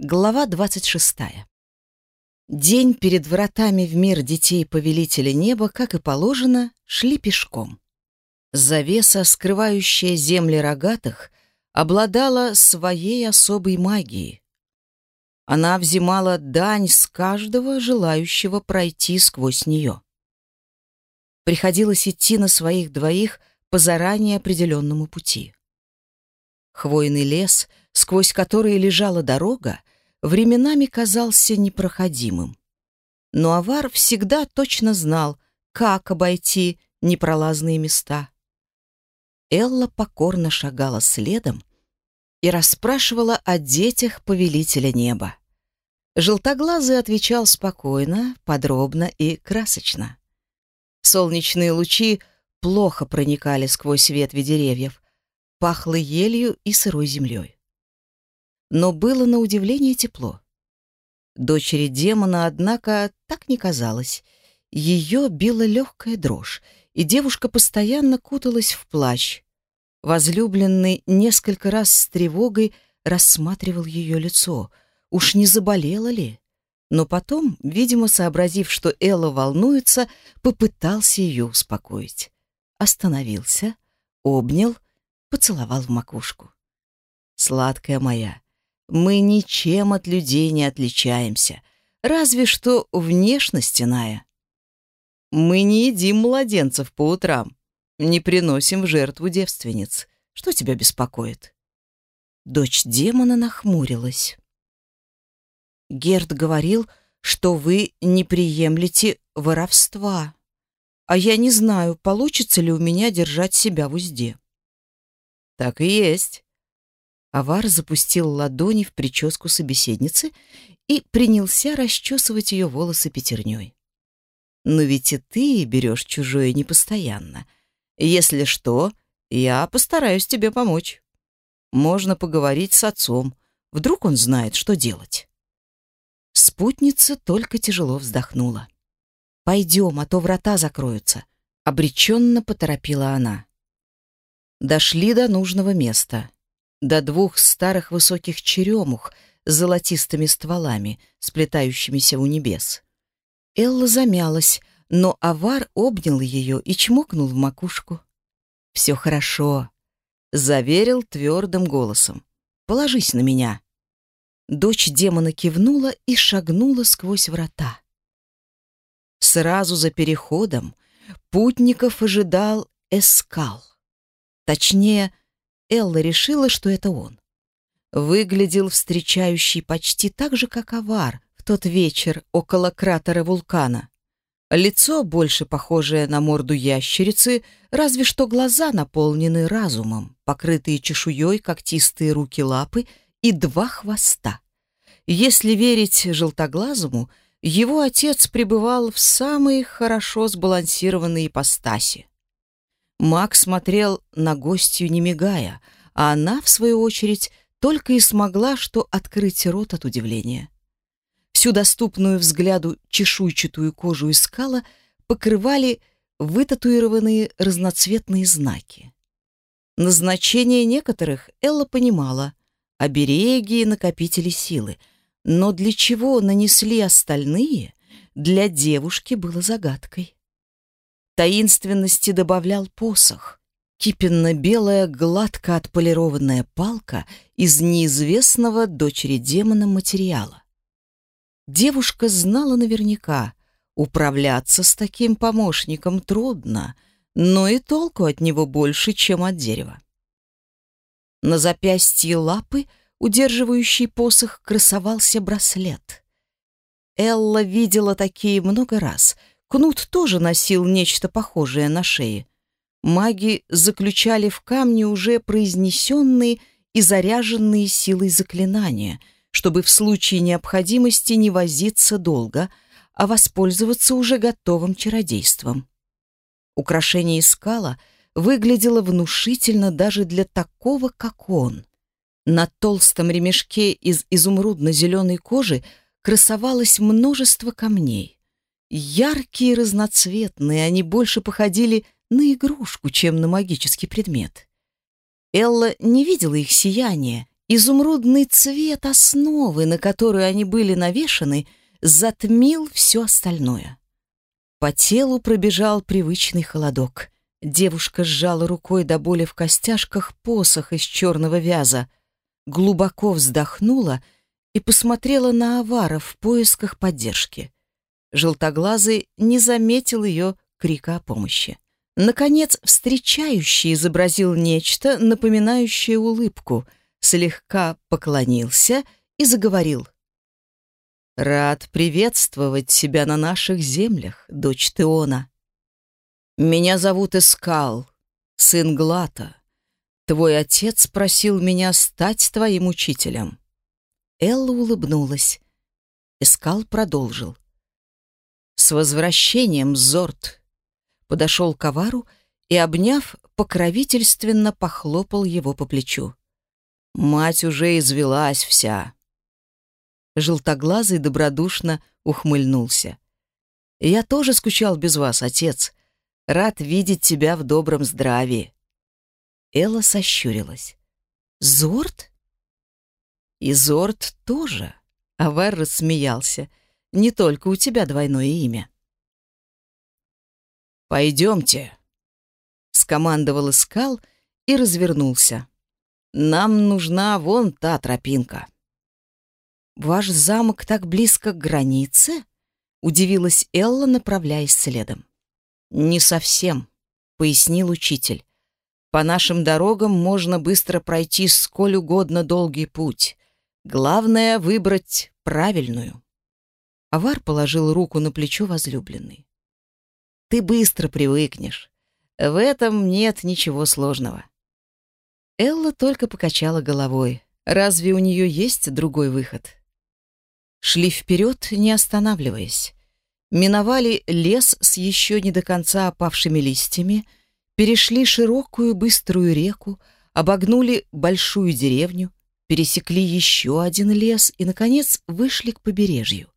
Глава 26. День перед вратами в мир детей Повелителя Неба, как и положено, шли пешком. Завеса, скрывающая земли рогатых, обладала своей особой магией. Она взимала дань с каждого желающего пройти сквозь нее. Приходилось идти на своих двоих по заранее определенному пути. Хвойный лес, сквозь который лежала дорога, временами казался непроходимым. Но авар всегда точно знал, как обойти непролазные места. Элла покорно шагала следом и расспрашивала о детях повелителя неба. Желтоглазый отвечал спокойно, подробно и красочно. Солнечные лучи плохо проникали сквозь ветви деревьев, пахло елью и сырой землей но было на удивление тепло. Дочери демона, однако, так не казалось. Ее била легкая дрожь, и девушка постоянно куталась в плащ. Возлюбленный несколько раз с тревогой рассматривал ее лицо. Уж не заболела ли? Но потом, видимо, сообразив, что Элла волнуется, попытался ее успокоить. Остановился, обнял, поцеловал в макушку. «Сладкая моя, мы ничем от людей не отличаемся, разве что внешность иная. Мы не едим младенцев по утрам, не приносим в жертву девственниц. Что тебя беспокоит? Дочь демона нахмурилась. Герд говорил, что вы не приемлете воровства. А я не знаю, получится ли у меня держать себя в узде. Так и есть. Авар запустил ладони в прическу собеседницы и принялся расчесывать ее волосы пятерней. «Но ведь и ты берешь чужое непостоянно. Если что, я постараюсь тебе помочь. Можно поговорить с отцом. Вдруг он знает, что делать». Спутница только тяжело вздохнула. «Пойдем, а то врата закроются», — обреченно поторопила она. Дошли до нужного места до двух старых высоких черемух с золотистыми стволами, сплетающимися у небес. Элла замялась, но авар обнял ее и чмокнул в макушку. «Все хорошо», — заверил твердым голосом. «Положись на меня». Дочь демона кивнула и шагнула сквозь врата. Сразу за переходом путников ожидал эскал. Точнее, Элла решила, что это он. Выглядел встречающий почти так же, как авар в тот вечер около кратера вулкана. Лицо больше похожее на морду ящерицы, разве что глаза наполнены разумом, покрытые чешуей когтистые руки-лапы и два хвоста. Если верить желтоглазому, его отец пребывал в самой хорошо сбалансированной ипостаси. Маг смотрел на гостью, не мигая, а она, в свою очередь, только и смогла что открыть рот от удивления. Всю доступную взгляду чешуйчатую кожу и скала покрывали вытатуированные разноцветные знаки. Назначение некоторых Элла понимала — обереги и накопители силы, но для чего нанесли остальные, для девушки было загадкой. Таинственности добавлял посох. Кипенно-белая, гладко отполированная палка из неизвестного дочери демона материала. Девушка знала наверняка, управляться с таким помощником трудно, но и толку от него больше, чем от дерева. На запястье лапы, удерживающей посох, красовался браслет. Элла видела такие много раз — Кнут тоже носил нечто похожее на шее. Маги заключали в камне уже произнесенные и заряженные силой заклинания, чтобы в случае необходимости не возиться долго, а воспользоваться уже готовым чародейством. Украшение из скала выглядело внушительно даже для такого, как он. На толстом ремешке из изумрудно-зеленой кожи красовалось множество камней. Яркие и разноцветные, они больше походили на игрушку, чем на магический предмет. Элла не видела их сияния Изумрудный цвет основы, на которую они были навешаны, затмил все остальное. По телу пробежал привычный холодок. Девушка сжала рукой до боли в костяшках посох из черного вяза, глубоко вздохнула и посмотрела на Авара в поисках поддержки. Желтоглазый не заметил ее крика о помощи. Наконец, встречающий изобразил нечто, напоминающее улыбку, слегка поклонился и заговорил. «Рад приветствовать тебя на наших землях, дочь Теона. Меня зовут Искал, сын Глата. Твой отец просил меня стать твоим учителем». Элла улыбнулась. Искал продолжил. «С возвращением, Зорт!» Подошел к Авару и, обняв, покровительственно похлопал его по плечу. «Мать уже извелась вся!» Желтоглазый добродушно ухмыльнулся. «Я тоже скучал без вас, отец. Рад видеть тебя в добром здравии». Элла сощурилась. «Зорт?» «И Зорт тоже», — Авар рассмеялся. Не только у тебя двойное имя. «Пойдемте», — скомандовал Искал и развернулся. «Нам нужна вон та тропинка». «Ваш замок так близко к границе?» — удивилась Элла, направляясь следом. «Не совсем», — пояснил учитель. «По нашим дорогам можно быстро пройти сколь угодно долгий путь. Главное — выбрать правильную». Авар положил руку на плечо возлюбленной. «Ты быстро привыкнешь. В этом нет ничего сложного». Элла только покачала головой. Разве у нее есть другой выход? Шли вперед, не останавливаясь. Миновали лес с еще не до конца опавшими листьями, перешли широкую быструю реку, обогнули большую деревню, пересекли еще один лес и, наконец, вышли к побережью.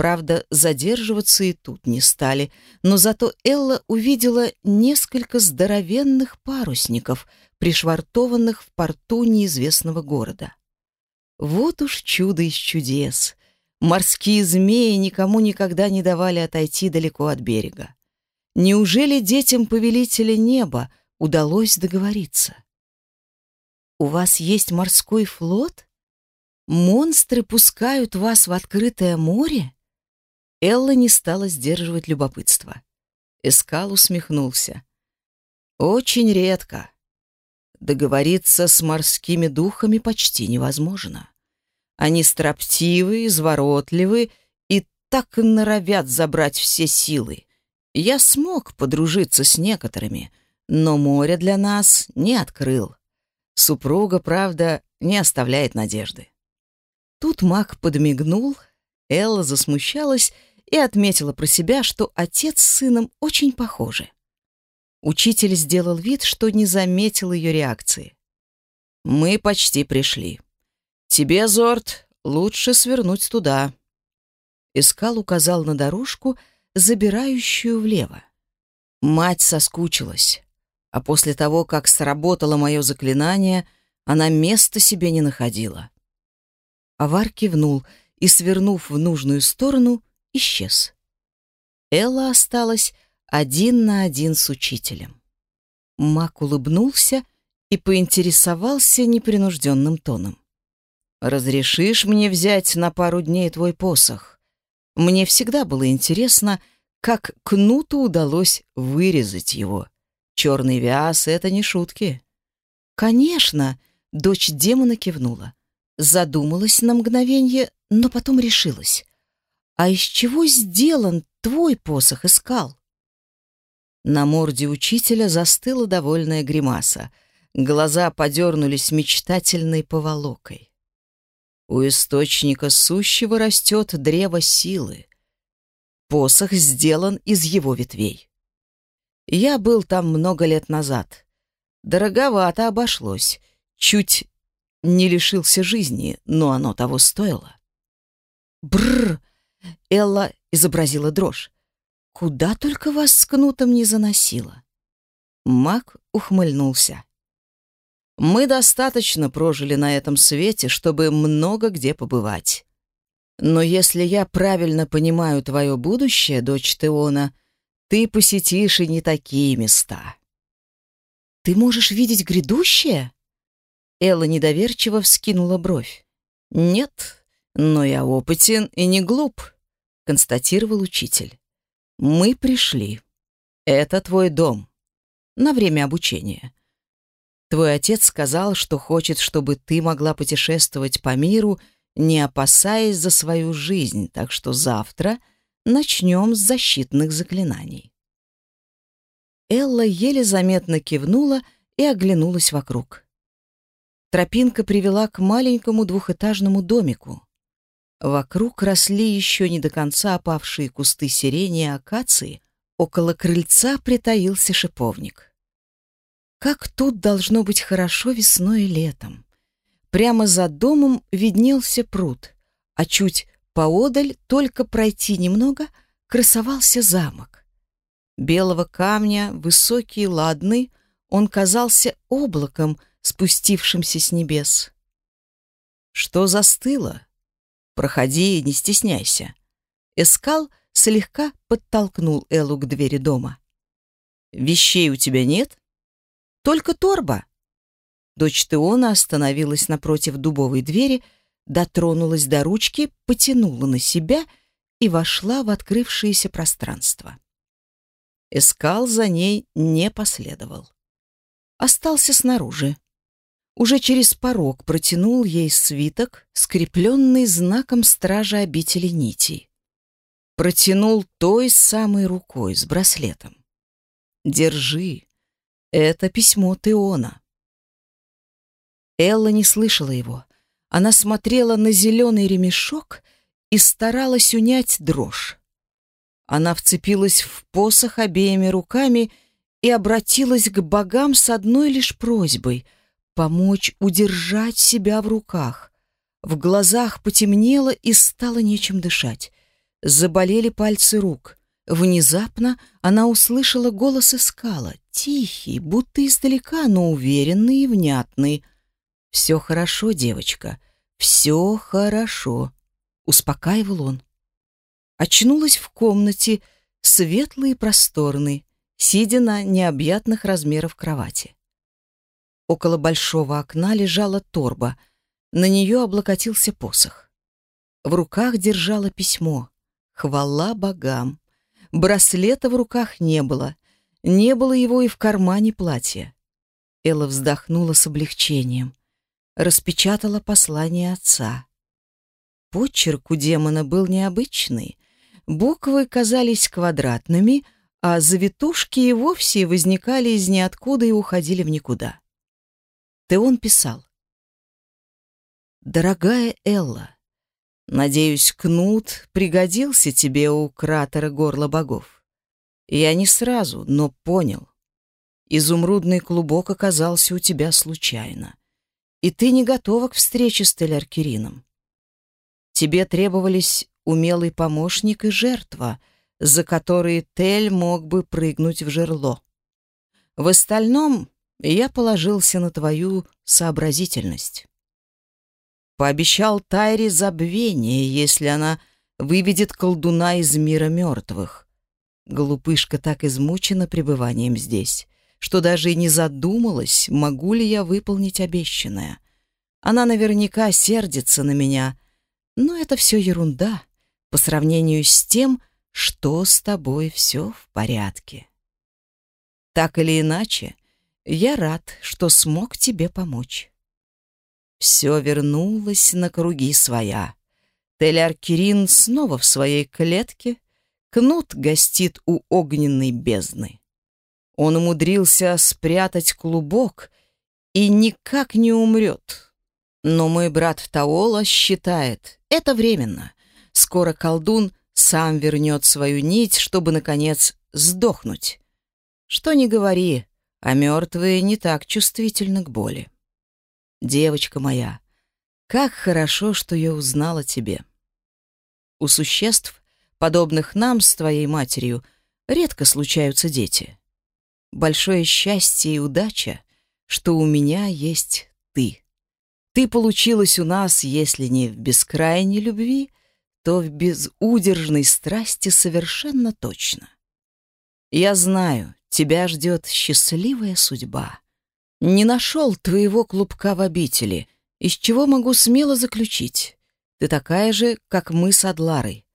Правда, задерживаться и тут не стали, но зато Элла увидела несколько здоровенных парусников, пришвартованных в порту неизвестного города. Вот уж чудо из чудес. Морские змеи никому никогда не давали отойти далеко от берега. Неужели детям повелителя неба удалось договориться? «У вас есть морской флот? Монстры пускают вас в открытое море?» Элла не стала сдерживать любопытство. Эскал усмехнулся. «Очень редко. Договориться с морскими духами почти невозможно. Они строптивы, изворотливы и так норовят забрать все силы. Я смог подружиться с некоторыми, но море для нас не открыл. Супруга, правда, не оставляет надежды». Тут маг подмигнул, Элла засмущалась и отметила про себя, что отец с сыном очень похожи. Учитель сделал вид, что не заметил ее реакции. «Мы почти пришли. Тебе, Зорт, лучше свернуть туда». Искал указал на дорожку, забирающую влево. Мать соскучилась, а после того, как сработало мое заклинание, она места себе не находила. Авар кивнул и, свернув в нужную сторону, исчез. Элла осталась один на один с учителем. Мак улыбнулся и поинтересовался непринужденным тоном. «Разрешишь мне взять на пару дней твой посох? Мне всегда было интересно, как Кнуту удалось вырезать его. Черный вяз — это не шутки». «Конечно!» — дочь демона кивнула. Задумалась на мгновение, но потом решилась. «А из чего сделан твой посох, Искал?» На морде учителя застыла довольная гримаса. Глаза подернулись мечтательной поволокой. У источника сущего растет древо силы. Посох сделан из его ветвей. Я был там много лет назад. Дороговато обошлось. Чуть не лишился жизни, но оно того стоило. Бррр! Элла изобразила дрожь. «Куда только вас с кнутом не заносило?» Мак ухмыльнулся. Мы достаточно прожили на этом свете, чтобы много где побывать. Но если я правильно понимаю твое будущее, дочь Теона, ты посетишь и не такие места. Ты можешь видеть грядущее? Элла недоверчиво вскинула бровь. Нет, но я опытен и не глуп, констатировал учитель. Мы пришли. Это твой дом. На время обучения. Твой отец сказал, что хочет, чтобы ты могла путешествовать по миру, не опасаясь за свою жизнь, так что завтра начнем с защитных заклинаний. Элла еле заметно кивнула и оглянулась вокруг. Тропинка привела к маленькому двухэтажному домику. Вокруг росли еще не до конца опавшие кусты сирени и акации, около крыльца притаился шиповник. Как тут должно быть хорошо весной и летом. Прямо за домом виднелся пруд, а чуть поодаль, только пройти немного, красовался замок. Белого камня, высокий, ладный, он казался облаком, спустившимся с небес. Что застыло? Проходи, не стесняйся. Эскал слегка подтолкнул Эллу к двери дома. Вещей у тебя нет? Только торба. Дочь Теона остановилась напротив дубовой двери, дотронулась до ручки, потянула на себя и вошла в открывшееся пространство. Эскал за ней не последовал. Остался снаружи. Уже через порог протянул ей свиток, скрепленный знаком стража обители нитей. Протянул той самой рукой с браслетом. «Держи, это письмо Теона. Элла не слышала его. Она смотрела на зеленый ремешок и старалась унять дрожь. Она вцепилась в посох обеими руками и обратилась к богам с одной лишь просьбой — помочь удержать себя в руках. В глазах потемнело и стало нечем дышать. Заболели пальцы рук. Внезапно она услышала голос Искала, тихий, будто издалека, но уверенный и внятный. «Все хорошо, девочка, все хорошо», — успокаивал он. Очнулась в комнате, светлой и просторной, сидя на необъятных размеров кровати. Около большого окна лежала торба, на нее облокотился посох. В руках держала письмо. Хвала богам! Браслета в руках не было. Не было его и в кармане платья. Элла вздохнула с облегчением. Распечатала послание отца. Почерк у демона был необычный. Буквы казались квадратными, а завитушки и вовсе возникали из ниоткуда и уходили в никуда. Теон писал. «Дорогая Элла, Надеюсь, кнут пригодился тебе у кратера горла богов. Я не сразу, но понял. Изумрудный клубок оказался у тебя случайно. И ты не готова к встрече с Теляркирином. Тебе требовались умелый помощник и жертва, за которые Тель мог бы прыгнуть в жерло. В остальном я положился на твою сообразительность. Пообещал Тайре забвение, если она выведет колдуна из мира мертвых. Глупышка так измучена пребыванием здесь, что даже и не задумалась, могу ли я выполнить обещанное. Она наверняка сердится на меня, но это все ерунда по сравнению с тем, что с тобой все в порядке. Так или иначе, я рад, что смог тебе помочь. Все вернулось на круги своя. Тель-Аркерин снова в своей клетке, Кнут гостит у огненной бездны. Он умудрился спрятать клубок и никак не умрет. Но мой брат Таола считает, это временно. Скоро колдун сам вернет свою нить, чтобы, наконец, сдохнуть. Что ни говори, а мертвые не так чувствительны к боли. Девочка моя, как хорошо, что я узнала тебе. У существ, подобных нам с твоей матерью, редко случаются дети. Большое счастье и удача, что у меня есть ты. Ты получилась у нас, если не в бескрайней любви, то в безудержной страсти совершенно точно. Я знаю, тебя ждет счастливая судьба. Не нашел твоего клубка в обители, из чего могу смело заключить. Ты такая же, как мы с Адларой.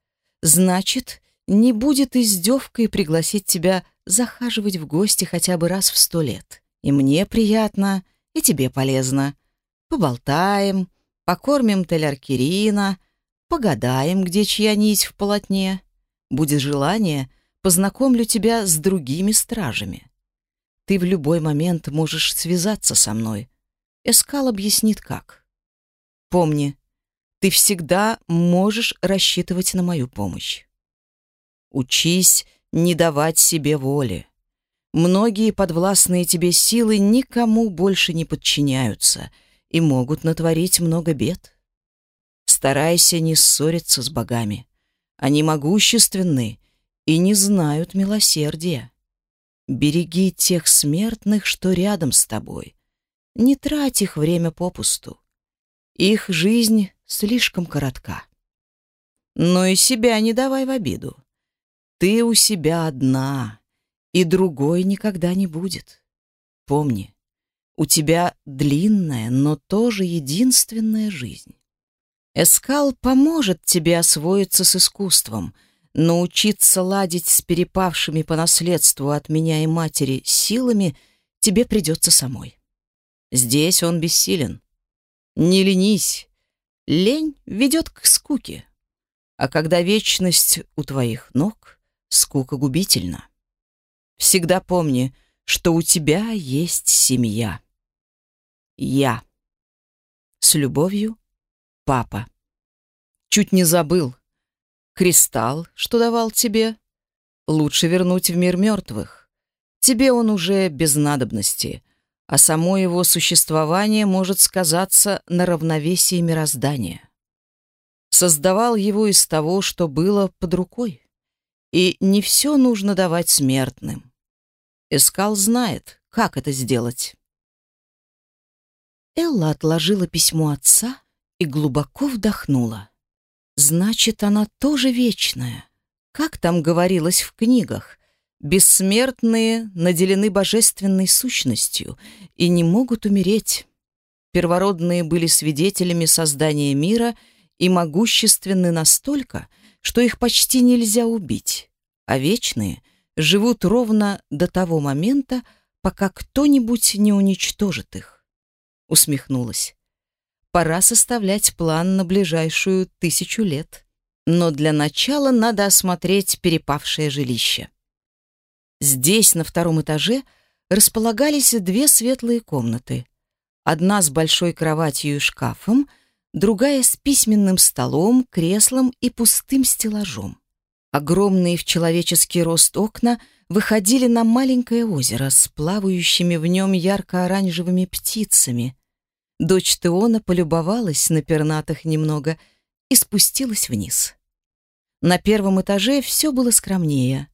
Значит, не будет издевкой пригласить тебя захаживать в гости хотя бы раз в сто лет. И мне приятно, и тебе полезно. Поболтаем, покормим Теляркирина, погадаем, где чья нить в полотне. Будет желание, познакомлю тебя с другими стражами. Ты в любой момент можешь связаться со мной. Эскал объяснит, как. Помни, ты всегда можешь рассчитывать на мою помощь. Учись не давать себе воли. Многие подвластные тебе силы никому больше не подчиняются и могут натворить много бед. Старайся не ссориться с богами. Они могущественны и не знают милосердия. Береги тех смертных, что рядом с тобой. Не трать их время попусту. Их жизнь слишком коротка. Но и себя не давай в обиду. Ты у себя одна, и другой никогда не будет. Помни, у тебя длинная, но тоже единственная жизнь. Эскал поможет тебе освоиться с искусством, научиться ладить с перепавшими по наследству от меня и матери силами тебе придется самой. Здесь он бессилен. Не ленись. Лень ведет к скуке. А когда вечность у твоих ног, скука губительна. Всегда помни, что у тебя есть семья. Я. С любовью, папа. Чуть не забыл. Кристалл, что давал тебе, лучше вернуть в мир мертвых. Тебе он уже без надобности, а само его существование может сказаться на равновесии мироздания. Создавал его из того, что было под рукой. И не все нужно давать смертным. Эскал знает, как это сделать. Элла отложила письмо отца и глубоко вдохнула. Значит, она тоже вечная. Как там говорилось в книгах, бессмертные наделены божественной сущностью и не могут умереть. Первородные были свидетелями создания мира и могущественны настолько, что их почти нельзя убить, а вечные живут ровно до того момента, пока кто-нибудь не уничтожит их. Усмехнулась пора составлять план на ближайшую тысячу лет. Но для начала надо осмотреть перепавшее жилище. Здесь, на втором этаже, располагались две светлые комнаты. Одна с большой кроватью и шкафом, другая с письменным столом, креслом и пустым стеллажом. Огромные в человеческий рост окна выходили на маленькое озеро с плавающими в нем ярко-оранжевыми птицами, Дочь Теона полюбовалась на пернатых немного и спустилась вниз. На первом этаже все было скромнее.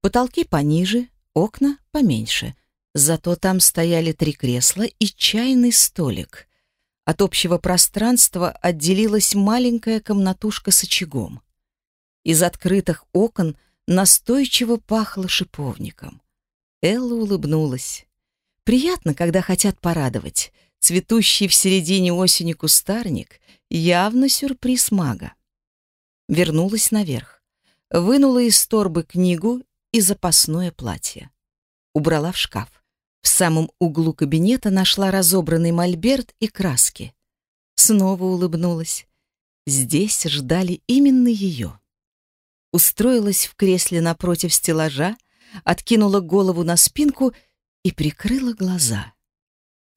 Потолки пониже, окна поменьше. Зато там стояли три кресла и чайный столик. От общего пространства отделилась маленькая комнатушка с очагом. Из открытых окон настойчиво пахло шиповником. Элла улыбнулась. Приятно, когда хотят порадовать — Цветущий в середине осени кустарник — явно сюрприз мага. Вернулась наверх. Вынула из торбы книгу и запасное платье. Убрала в шкаф. В самом углу кабинета нашла разобранный мольберт и краски. Снова улыбнулась. Здесь ждали именно ее. Устроилась в кресле напротив стеллажа, откинула голову на спинку и прикрыла глаза.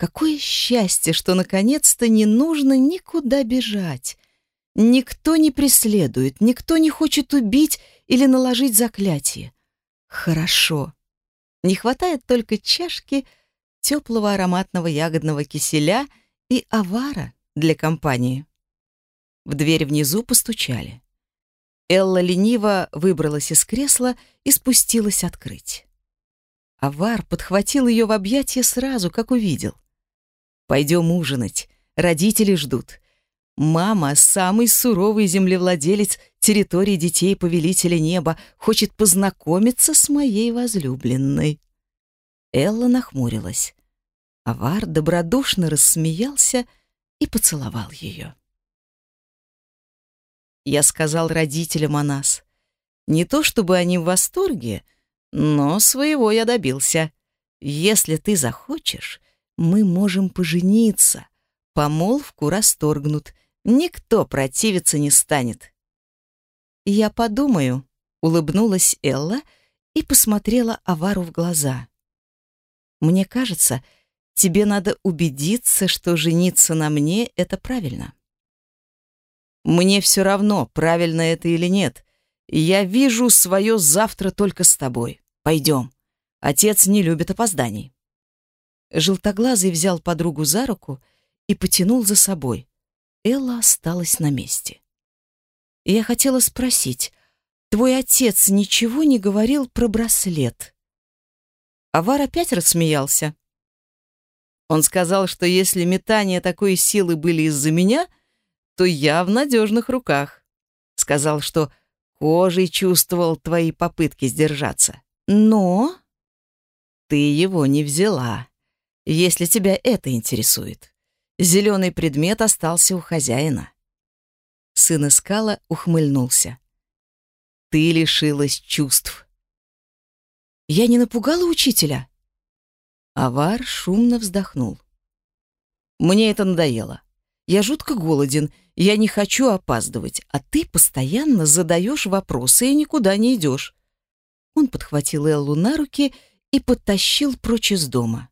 Какое счастье, что наконец-то не нужно никуда бежать. Никто не преследует, никто не хочет убить или наложить заклятие. Хорошо. Не хватает только чашки теплого ароматного ягодного киселя и авара для компании. В дверь внизу постучали. Элла лениво выбралась из кресла и спустилась открыть. Авар подхватил ее в объятия сразу, как увидел. «Пойдем ужинать. Родители ждут. Мама, самый суровый землевладелец территории детей Повелителя Неба, хочет познакомиться с моей возлюбленной». Элла нахмурилась. Авар добродушно рассмеялся и поцеловал ее. Я сказал родителям о нас. Не то чтобы они в восторге, но своего я добился. Если ты захочешь, мы можем пожениться. Помолвку расторгнут. Никто противиться не станет. Я подумаю, улыбнулась Элла и посмотрела Авару в глаза. Мне кажется, тебе надо убедиться, что жениться на мне — это правильно. Мне все равно, правильно это или нет. Я вижу свое завтра только с тобой. Пойдем. Отец не любит опозданий. Желтоглазый взял подругу за руку и потянул за собой. Элла осталась на месте. Я хотела спросить, твой отец ничего не говорил про браслет? Авар опять рассмеялся. Он сказал, что если метания такой силы были из-за меня, то я в надежных руках. Сказал, что кожей чувствовал твои попытки сдержаться. Но ты его не взяла, если тебя это интересует. Зеленый предмет остался у хозяина. Сын Искала ухмыльнулся. Ты лишилась чувств. Я не напугала учителя? Авар шумно вздохнул. Мне это надоело. Я жутко голоден, я не хочу опаздывать, а ты постоянно задаешь вопросы и никуда не идешь. Он подхватил Эллу на руки и подтащил прочь из дома.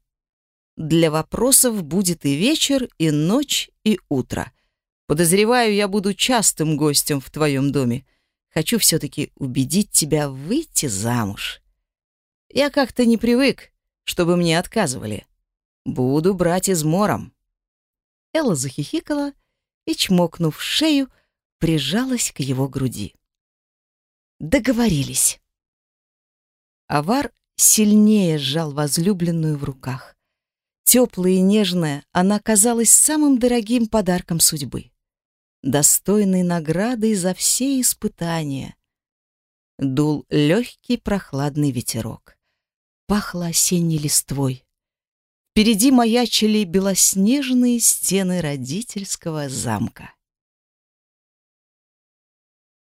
Для вопросов будет и вечер, и ночь, и утро. Подозреваю, я буду частым гостем в твоем доме. Хочу все-таки убедить тебя выйти замуж. Я как-то не привык, чтобы мне отказывали. Буду брать измором. Элла захихикала и, чмокнув шею, прижалась к его груди. Договорились. Авар сильнее сжал возлюбленную в руках. Теплая и нежная, она казалась самым дорогим подарком судьбы, достойной наградой за все испытания. Дул легкий прохладный ветерок. Пахло осенней листвой. Впереди маячили белоснежные стены родительского замка.